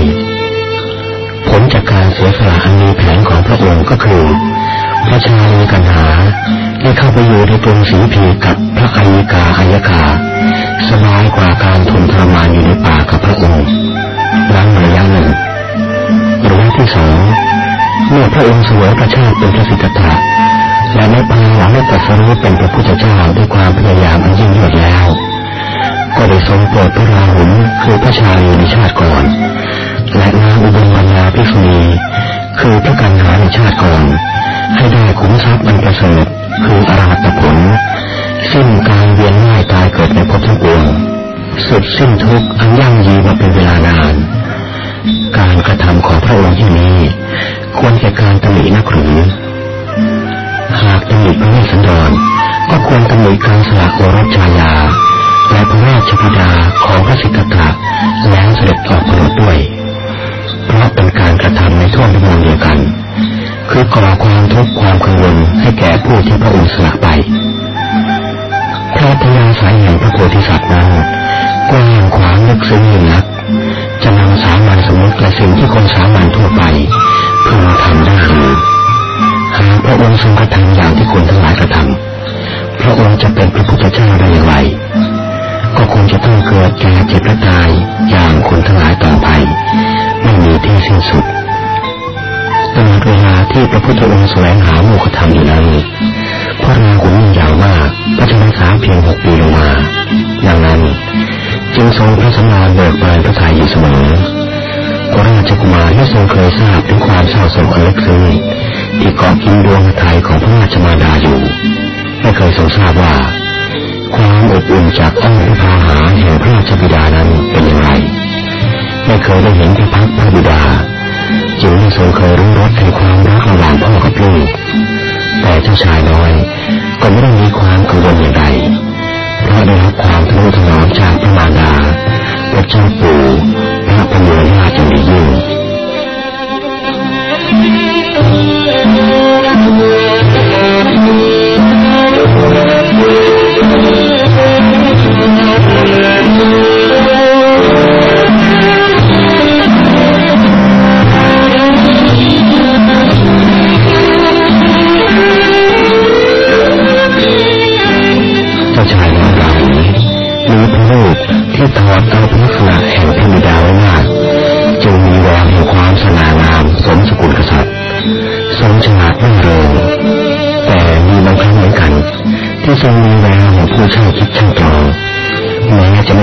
ผลจากการเสียสละอันมีแผนของพระองค์ก็คือ พระชาลีกันหาได้เข้าไปอยู่ในกรงศรีพีกับพระอัยกาอัยกาสบายกว่าการทนทรมานอยู่ในป่ากับพระองค์หลังระยะหนึ่งระยะที่สองเมื่อพระองค์สวยประชาติเป็นพระสิทธัตถะและในภายหลังได้ตรัสรู้เป็นพระพุทธเจ้าด้วยความพยายามอันยิ่งยวดแล้ว ก็ได้ทรงโปรดพระราหุลคือพระชาลีในชาติก่อน และนางอุบลวรรณาภิกษุณี คือพระกันหาในชาติก่อน ให้ได้ขุมทรัพย์อันประเสริฐคืออรหัตผล สิ้นการเวียนว่ายตายเกิดในภพทั้งปวงสุดสิ้นทุกข์อันยั่งยืนมาเป็นเวลานาน การกระทำของพระองค์ที่นี้ ควรแก่การตำหนินักหรือหากตำหนิพระเวสสันดรก็ควรตำหนิการสละโอรสชายาและพระราชบิดาของพระสิทธัตถะแล้วเสด็จออกโปรดด้วย เพราะเป็นการกระทำในท่วงที ยวกัน คือก่อความทุกข์ความกังวลให้แก่ผู้ที่พระองค์สละไปพระพยาสายแห่งพระโพธิสัตว์นั้นกว้างขวางลึกซึ้งยิ่งนัก จะนำสามัญสมมติและสิ่งที่คนสามัญทั่วไปพึงทำได้หรือหากพระองค์ทรงกระทำอย่างที่คนทั้งหลายกระทำพระองค์จะเป็นพระพุทธเจ้าได้อย่างไร ก็คงจะต้องเกิดแก่เจ็บและตายอย่างคนทั้งหลายต่อไป ไม่มีที่สิ้นสุด ที่พระพุทธองค์แสวงหาโมฆะธรรมอยู่นั้นพระราหุลยิ่งยาวมากพระชนพรรษาเพียงหกปีลงมาดังนั้น จึงทรงพระสำราเบิกบานพระทัยอยู่เสมอพระราชกุมารไม่ทรงเคยทราบถึงความเศร้าโศกอันลึกซึ้งที่เกาะกินดวงไทยของพระราชมารดาอยู่ไม่เคยทรงทราบว่า ความอบอุ่นจากอ้อมพระพาหาแห่งพระราชบิดานั้นเป็นอย่างไรไม่เคยได้เห็นพระพักพระบิดา จึงไม่ทรงเคยรู้รสแห่งความรักระหว่างพ่อกับลูก แต่เจ้าชายน้อยก็ไม่ได้มีความกังวลอย่างใดเพราะได้รับความทนุถนอมจากพระมารดาพระเจ้าปู่พระพเนญาติอย่างดียิ่งเ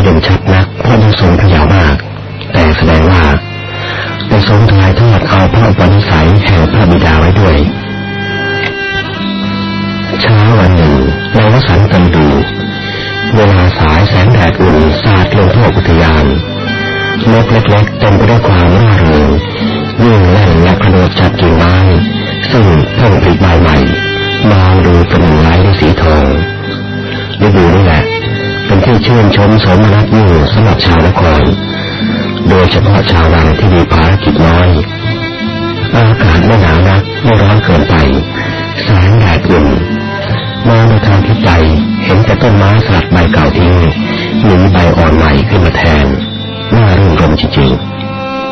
เด่นชัดนักเพราะทรงพยาวมาก แต่แสดงว่าได้ทรงทายทอดเอาพระอุปนิสัยแห่งพระบิดาไว้ด้วยเช้าวันหนึ่งในวสันตันดูเวลาสายแสงแดดอุ่นสาดลงทั่วอุทยานนกเล็กๆเต็มไปด้วยความร่าเริงวิ่งเล่นและกระโดดจับกิ่งไม้ซึ่งเพิ่งผลิใบใหม่มองดูเป็นไม้ด้วยสีทองฤดูนี่แหละ เป็นที่ชื่นชมสมนักยิ่งสำหรับชาวนครโดยเฉพาะชาววังที่มีภารกิจน้อย อากาศไม่หนาวนักไม่ร้อนเกินไปแสงแดดอุ่นมองในทางทิศใดเห็นแต่ต้นไม้สลัดใบเก่าทิ้งมีใบอ่อนใหม่ขึ้นมาแทนน่ารื่นรมจริง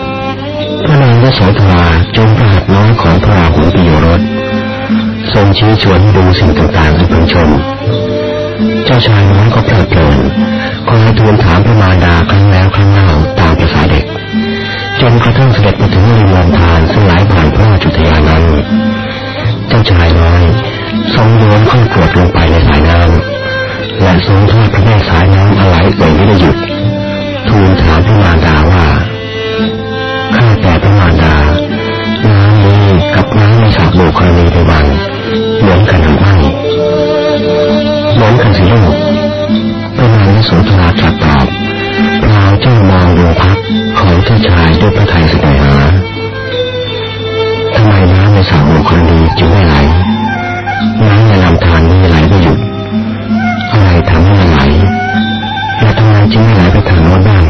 ๆพระนางยโสธราจงประหัตน้อยของพระราหุลปิโยรสทรงชี้ชวนดูสิ่งต่างๆให้เพิ่งชม เจ้าชายน้อยก็เพลิดเพลินคอยทูลถามพระมารดาครั้งแล้วครั้งเล่าตามภาษาเด็ก จนกระทั่งเสด็จมาถึงริมลำธารซึ่งไหลผ่านพระราชุทยานั้น เจ้าชายน้อยทรงโยนข้าวกรวดลงไปในสายน้ำและทรงทอดพระแม่สายน้ำอะไรเอ่ยไม่ได้หยุด ทูลถามพระมารดาว่าข้าแต่พระมารดาน้ำนี้กับน้ำในสระโบกรณีในวังเหมือนกันหรือไม่ สุนทราตรัสตอบพราวเจ้ามองดวงพักของเจ้าชายด้วยพระทัยเสน่หาทำไมน้ำในสระโบกรณีจึงไม่ไหลน้ำในลำธารนี้ไหลไม่หยุดอะไรทำให้ไหลและทำไมจึงไม่ไหลไปทางโน้นบ้าง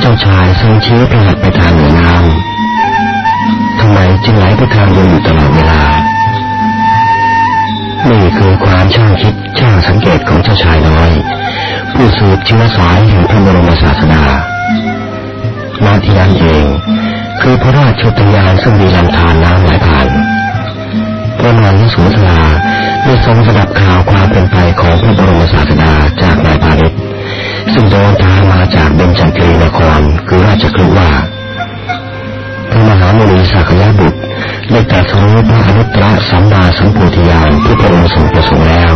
เจ้าชายทรงชี้ประหัตไปทางเหนือน้ำทำไมจึงไหลไปทางเดียวอยู่ตลอดเวลานี่ คือความช่างคิดช่างสังเกตของเจ้าชายน้อย ผู้สืบเชื้อสายแห่งพระบรมศาสดามาทีนั้นเอง คือพระราชอุยานซึ่งมีลำธารน้ำไหลผ่านพระนางยโสธราได้ทรงสดับข่าวความเป็นไปของพระบรมศาสดาจากนายพาณิชซึ่งเดินทางมาจากเบญจกรีนครคือราชคฤห์ว่าพระมหามุนีสักยะบุตร ได้ตรัสรู้พระอนุตตรสัมมาสัมโพธิญาณที่พระองค์ทรงประสงค์แล้ว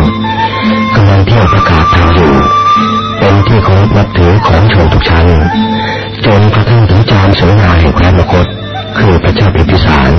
กำลังเที่ยวประกาศทางอยู่ เป็นที่เคารพนับถือของชนทุกชั้นจนกระทั่งถึงจามเสนาแห่งแคว้นมคต คือพระเจ้าพิพิสาร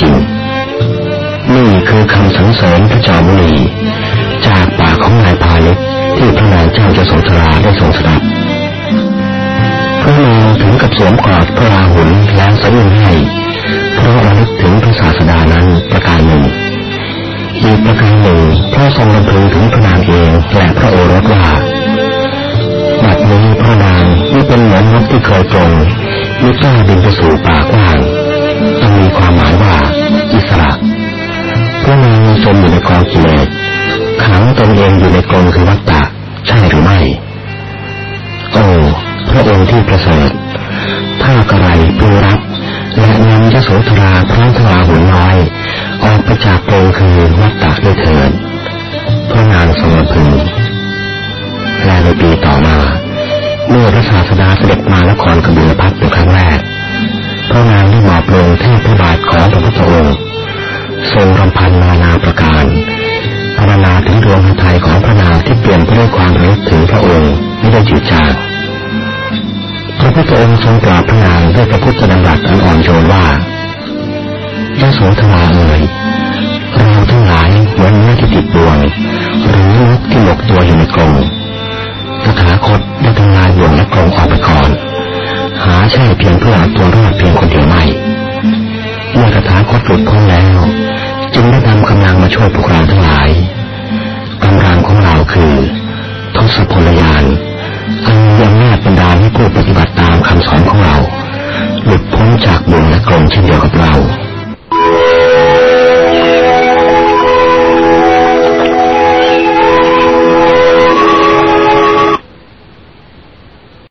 จริง นี่คือคำสรรเสริญพระเจ้ามุนีจากปากของนายพาณิชย์ที่พระนางเจ้าจะสงสราได้ทรงสดับพระนางถึงกับสวมกอดพระราหุลแล้วสะอื้นให้เพราะระลึกถึงพระศาสดานั้นประการหนึ่งอีกประการหนึ่งพระทรงรำพึงถึงพระนางเองและพระโอรสว่าบัดนี้พระนางไม่เป็นเหมือนนกที่เคยตรงไม่กล้าบินไปสู่ป่ากว้าง มีความหมายว่า อิสระพระนางจมอยู่ในกองกิเลสขังตนเองอยู่ในกรงคือวัฏฏะใช่หรือไม่โอ้พระองค์ที่ประเสริฐถ้ากระไรพึงรับและนำยโสธราพร้อมทราหุนน้อย ออกไปจากกรงคือวัฏฏะด้วยเถิดพระนางทรงพึงและในปีต่อมาเมื่อพระศาสดาเสด็จมานครกบิลพัทเป็นครั้งแรก พระนางได้หมอบลงแทบพระบาทของพระพุทธองค์ทรงรำพันนานาประการพรรณนาถึงดวงพระทัยของพระนางที่เปลี่ยนไปด้วยความรู้ถึงพระองค์ไม่ได้จืดจางพระพุทธองค์ทรงกราบพระนางด้วยพระพุทธดำรัสอันอ่อนโยนว่ายะโสธราเอ่ยเราทั้งหลายเหมือนเนื้อที่ติดดวงหรือนกที่หมกตัวอยู่ในกรงตถาคตได้ทำลายบ่วงและกรงออกไปก่อน หาใช่เพียงเพื่อเอาตัวรอดเพียงคนเดียวไม่เมื่อคาถาคดหลุดพ้นแล้ว จึงได้นำกำลังมาช่วยพวกเราทั้งหลายกำลังของเราคือทศพลยานอันมีอำนาบรรดาให้ผู้ปฏิบัติตามคำสอนของเรา หลุดพ้นจากบุญและกรงเช่นเดียวกับเรา